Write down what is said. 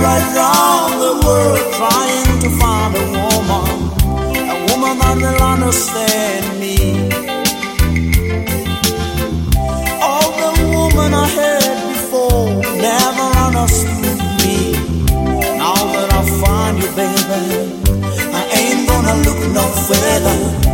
right the world trying to find a woman, a woman that will understand me. All the I had before never understood me. Now that I find you, baby, I ain't gonna look no further.